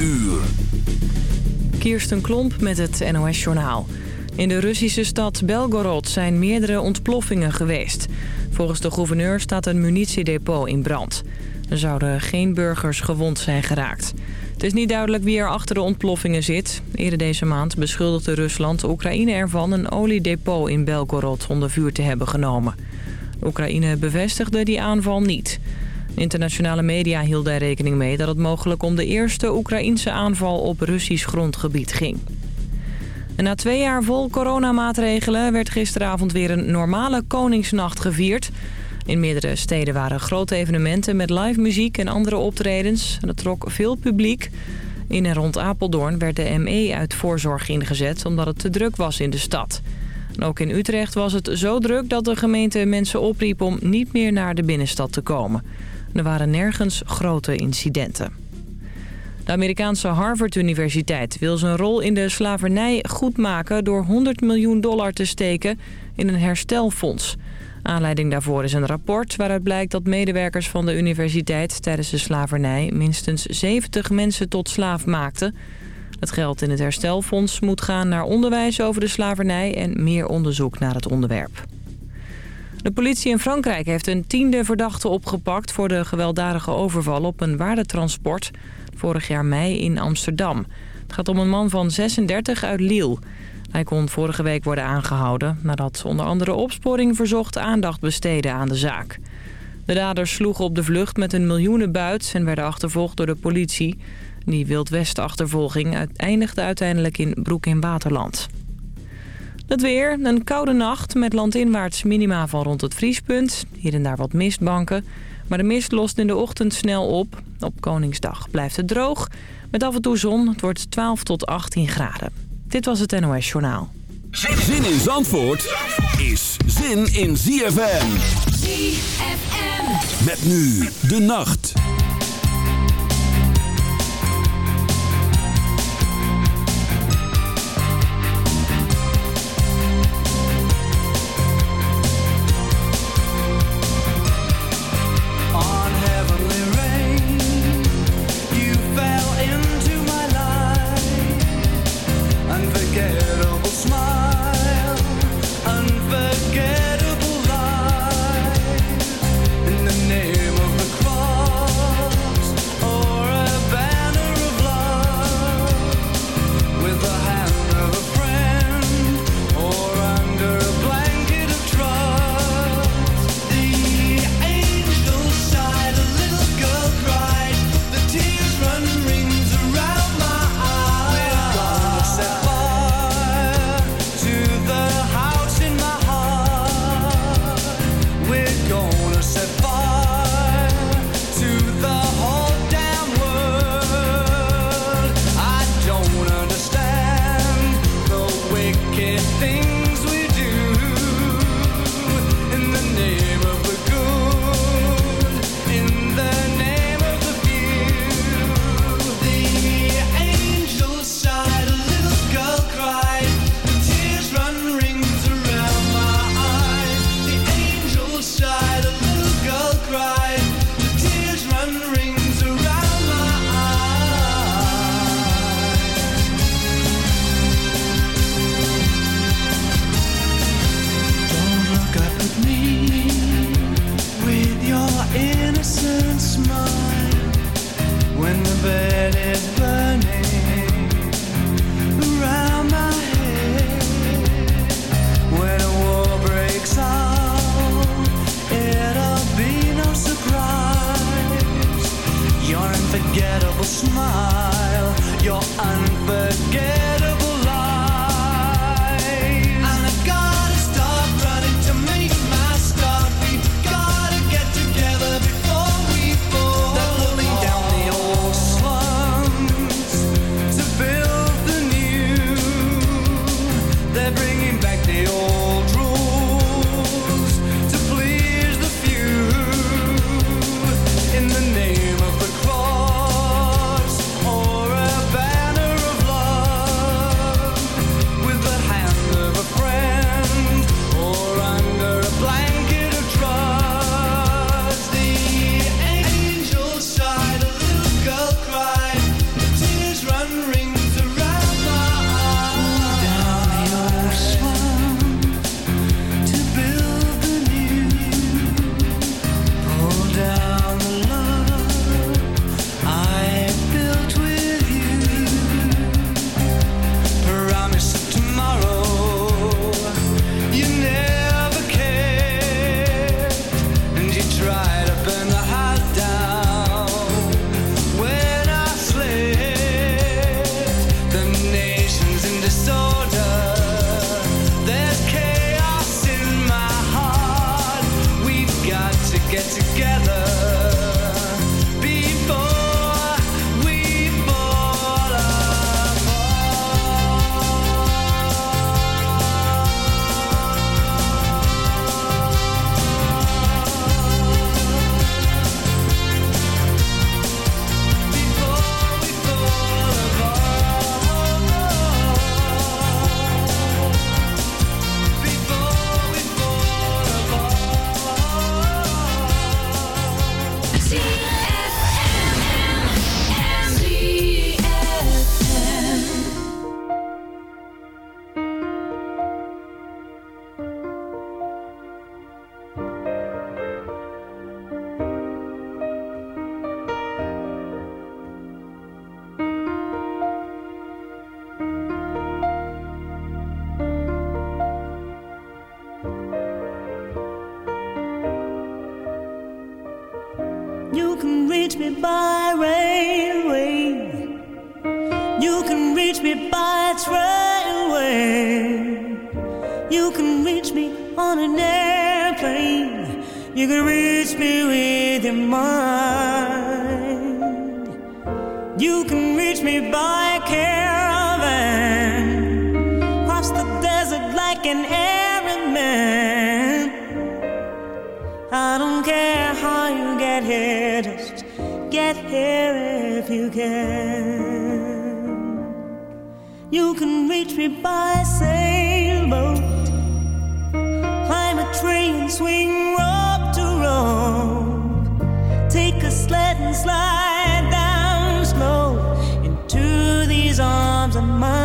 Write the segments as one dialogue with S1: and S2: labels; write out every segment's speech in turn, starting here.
S1: uur.
S2: Kirsten Klomp met het NOS-journaal. In de Russische stad Belgorod zijn meerdere ontploffingen geweest. Volgens de gouverneur staat een munitiedepot in brand. Er zouden geen burgers gewond zijn geraakt. Het is niet duidelijk wie er achter de ontploffingen zit. Eerder deze maand beschuldigde Rusland Oekraïne ervan... een oliedepot in Belgorod onder vuur te hebben genomen. Oekraïne bevestigde die aanval niet. Internationale media hielden er rekening mee dat het mogelijk om de eerste Oekraïense aanval op Russisch grondgebied ging. Na twee jaar vol coronamaatregelen werd gisteravond weer een normale Koningsnacht gevierd. In meerdere steden waren grote evenementen met live muziek en andere optredens. Dat trok veel publiek. In en rond Apeldoorn werd de ME uit voorzorg ingezet omdat het te druk was in de stad. ook in Utrecht was het zo druk dat de gemeente mensen opriep om niet meer naar de binnenstad te komen. Er waren nergens grote incidenten. De Amerikaanse Harvard-universiteit wil zijn rol in de slavernij goedmaken... door 100 miljoen dollar te steken in een herstelfonds. Aanleiding daarvoor is een rapport waaruit blijkt dat medewerkers van de universiteit... tijdens de slavernij minstens 70 mensen tot slaaf maakten. Het geld in het herstelfonds moet gaan naar onderwijs over de slavernij... en meer onderzoek naar het onderwerp. De politie in Frankrijk heeft een tiende verdachte opgepakt... voor de gewelddadige overval op een waardetransport... vorig jaar mei in Amsterdam. Het gaat om een man van 36 uit Lille. Hij kon vorige week worden aangehouden... nadat onder andere opsporing verzocht aandacht besteden aan de zaak. De daders sloegen op de vlucht met een miljoenenbuit... en werden achtervolgd door de politie. Die Wildwest-achtervolging eindigde uiteindelijk in Broek in Waterland. Het weer, een koude nacht met landinwaarts minima van rond het vriespunt. Hier en daar wat mistbanken. Maar de mist lost in de ochtend snel op. Op Koningsdag blijft het droog. Met af en toe zon. Het wordt 12 tot 18 graden. Dit was het NOS Journaal.
S1: Zin in Zandvoort is zin in ZFM.
S3: ZFM.
S1: Met nu de nacht.
S4: my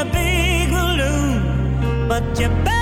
S4: a
S3: big balloon, but you better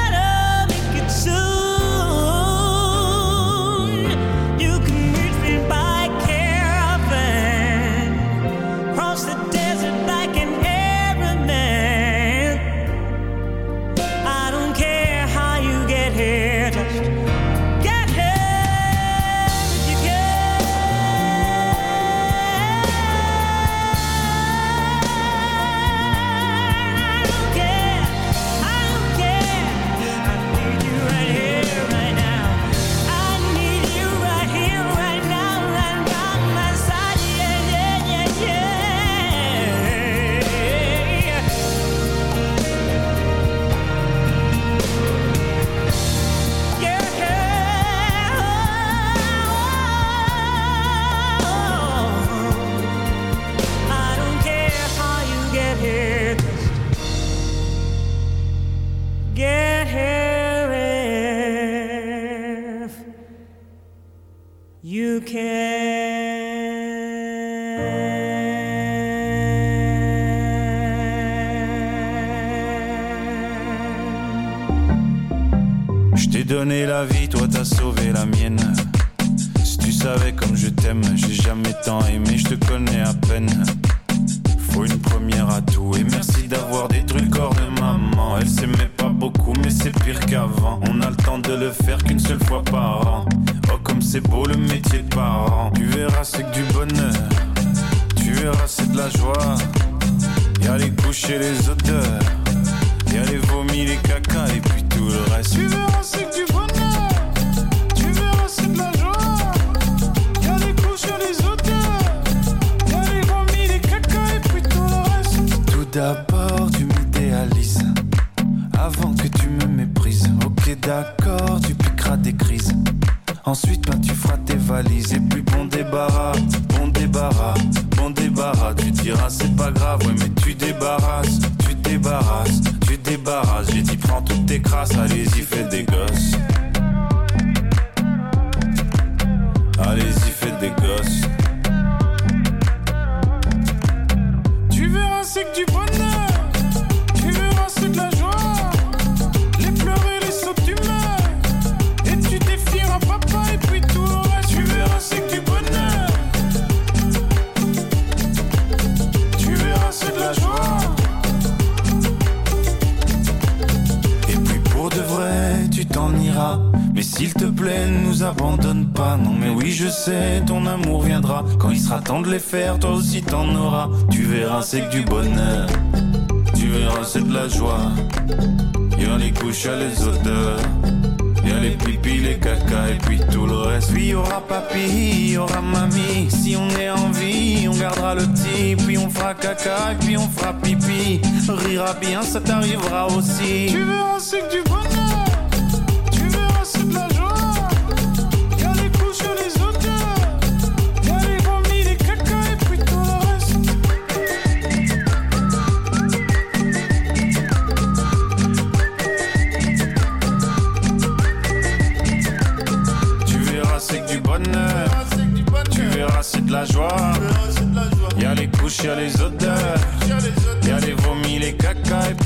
S5: Ensuite, bien, ça t'arrivera aussi.
S6: That guy.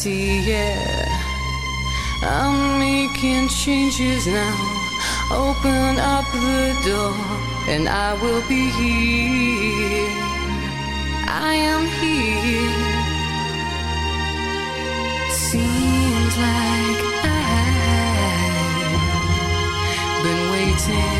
S6: see, yeah. I'm making changes now. Open up the door, and I will be here. I am here. Seems like I've been waiting.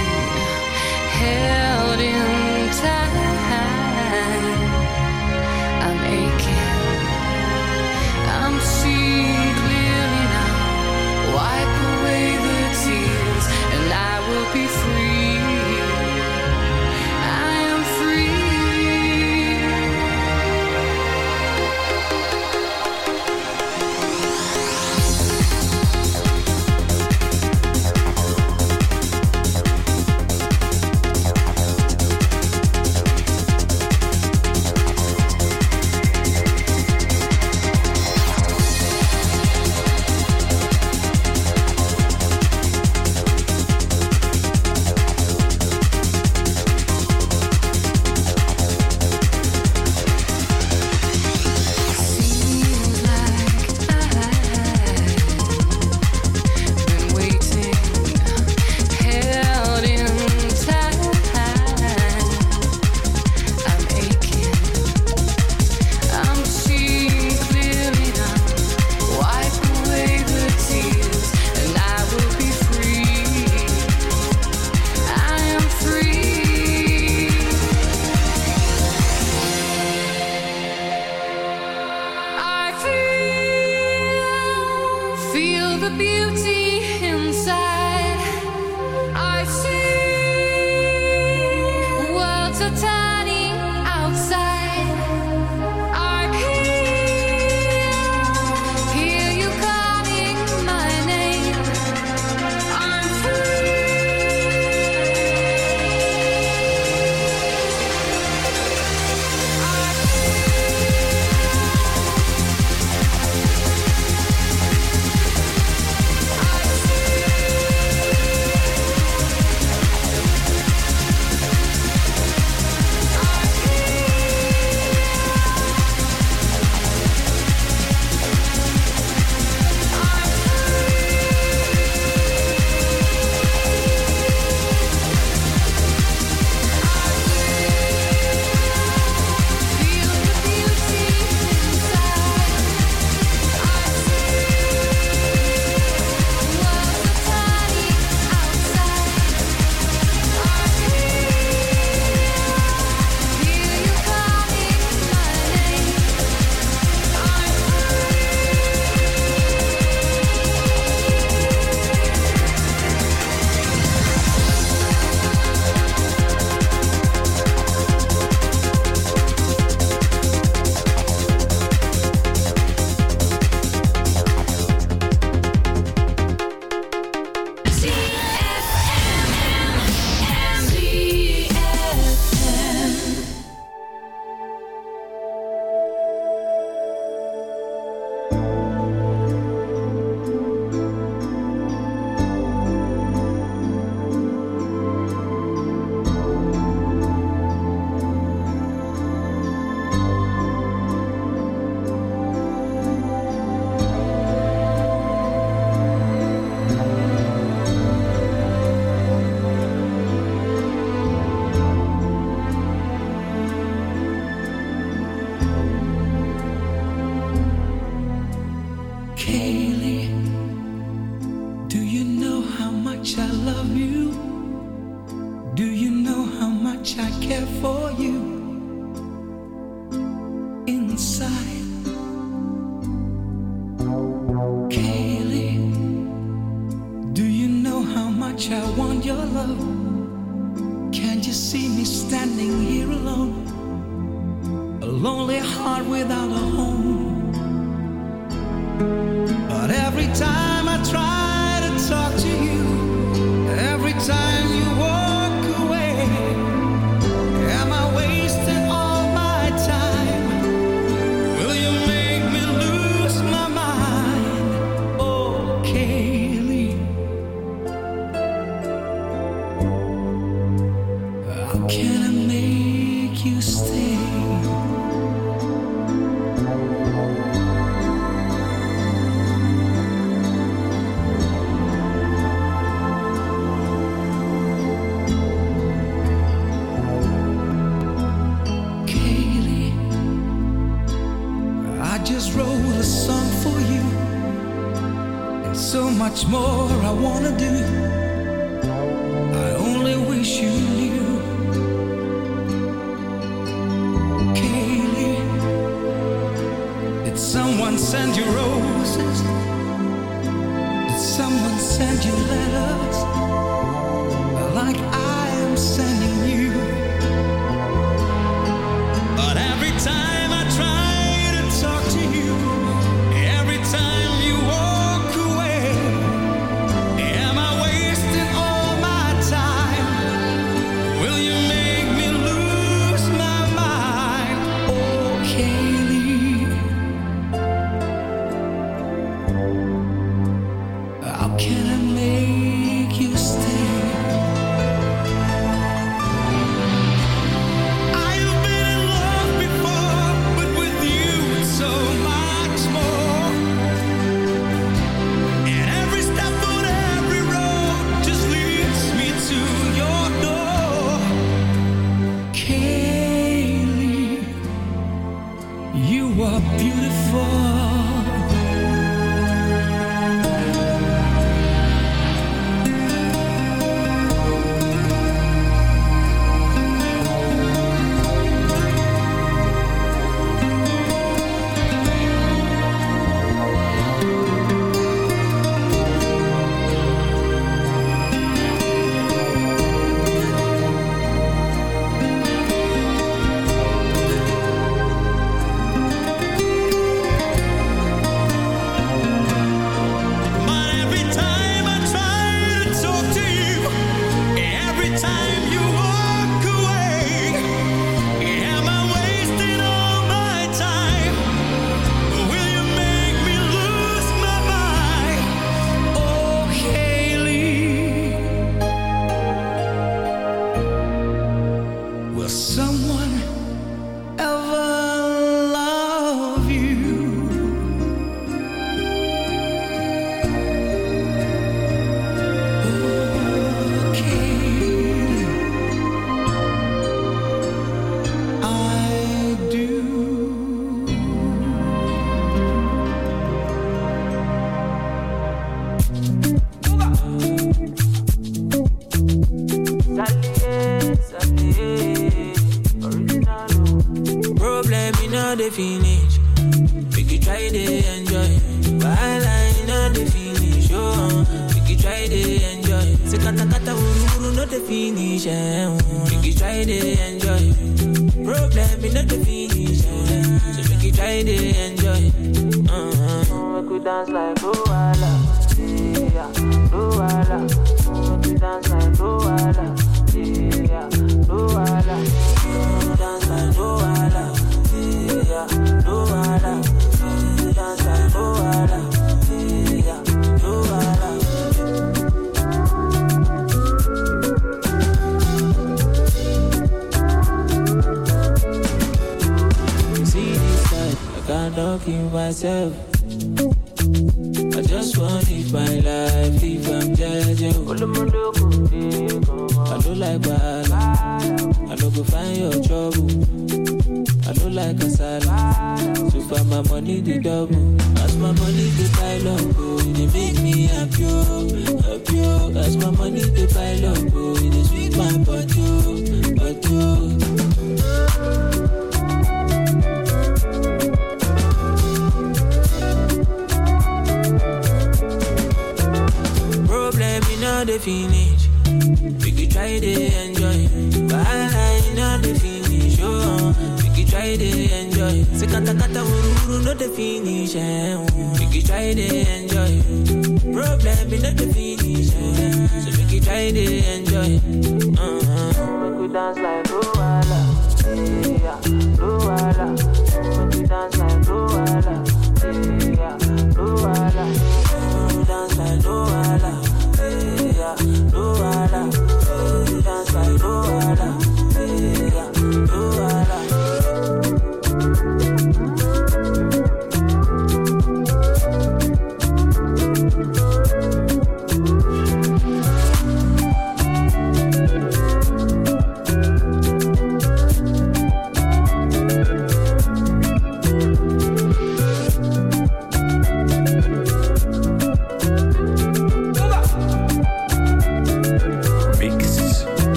S6: Are
S7: beautiful.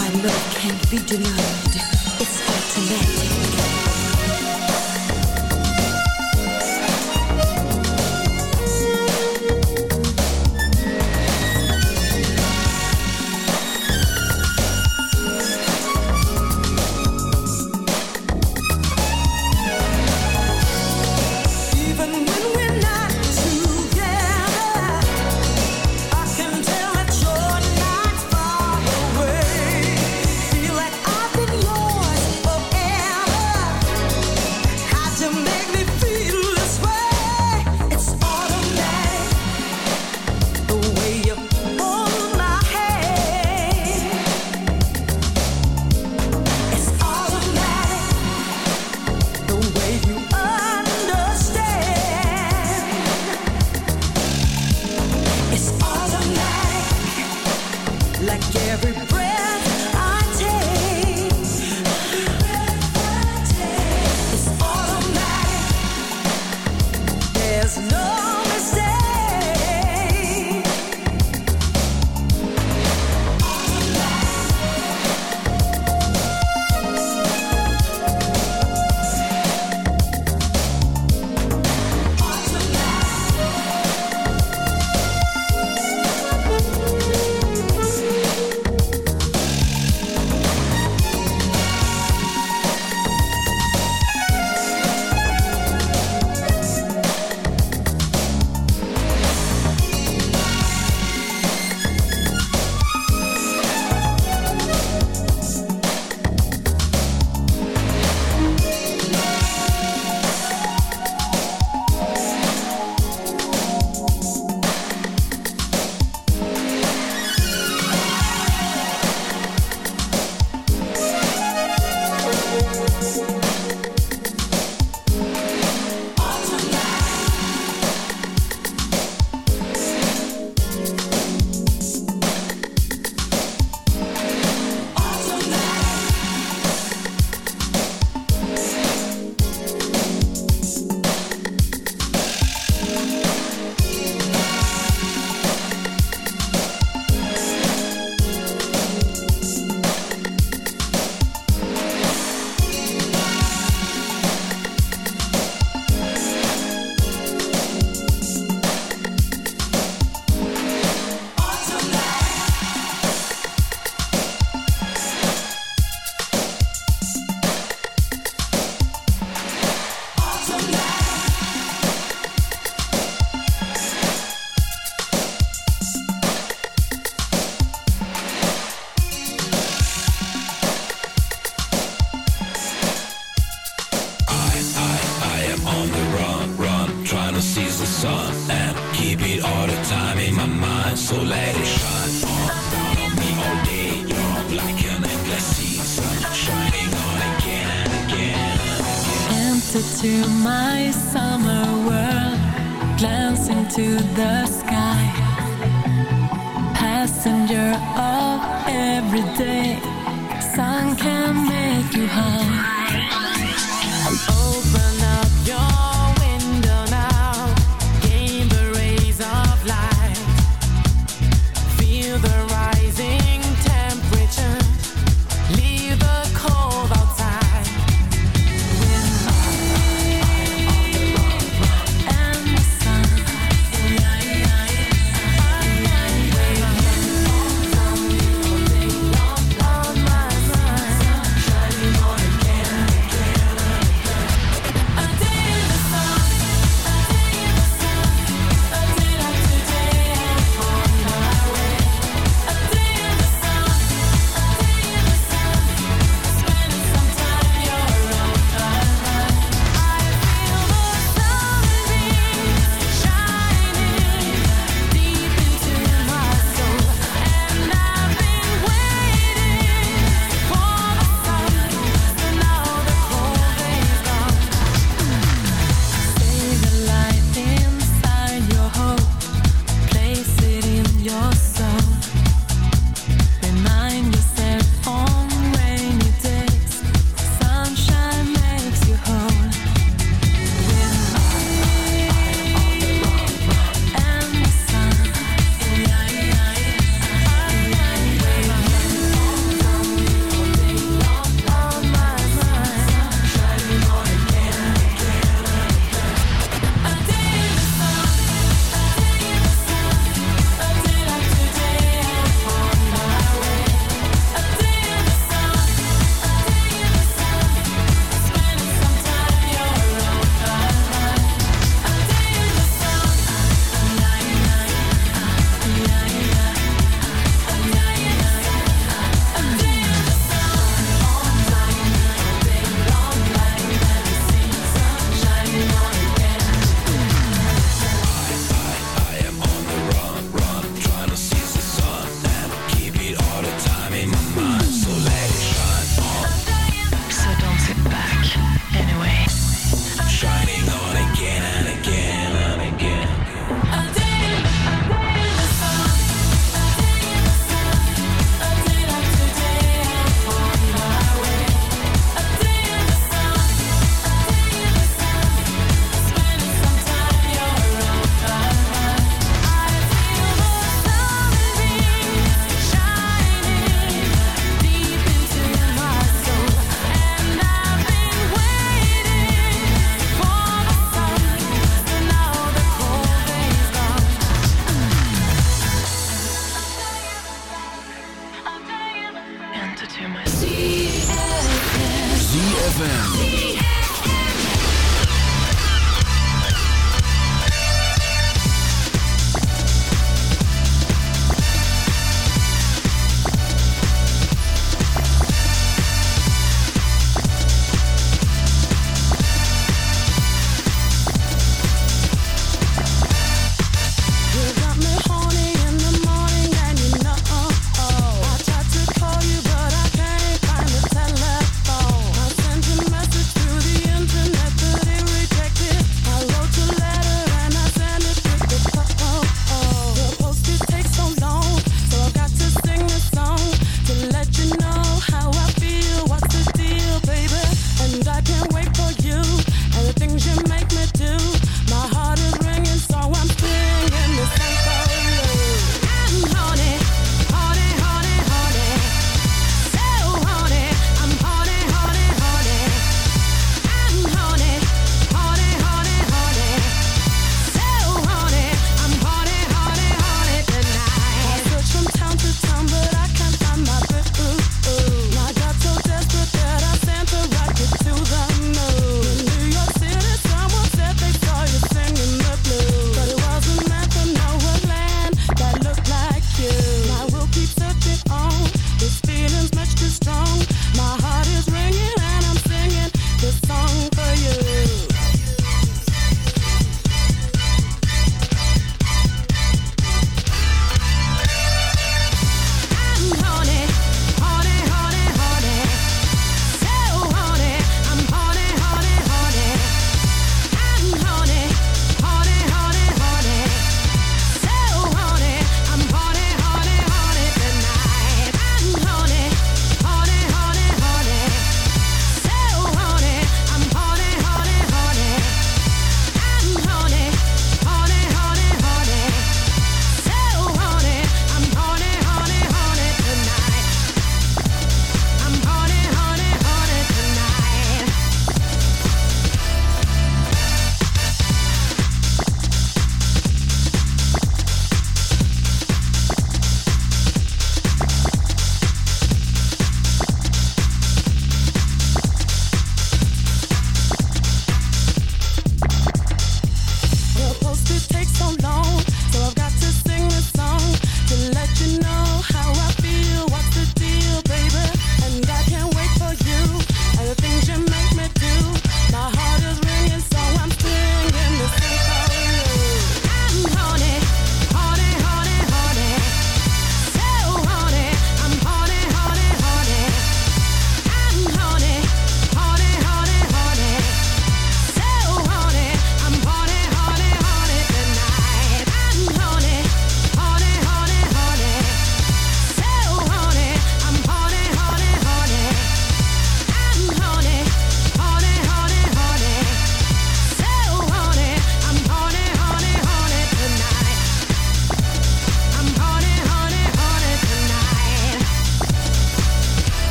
S7: My love
S8: can't be denied. It's automatic.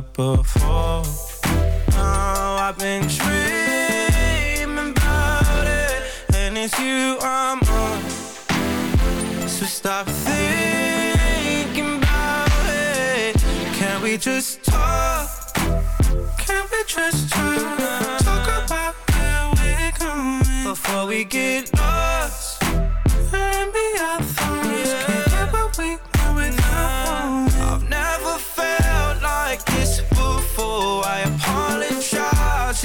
S4: Heard before. Oh, I've been dreaming about it, and it's you I'm on. So stop thinking about it. Can we just talk? Can we just talk? Talk about where we're going before we get lost. Maybe our thoughts can't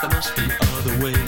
S9: There must be other ways.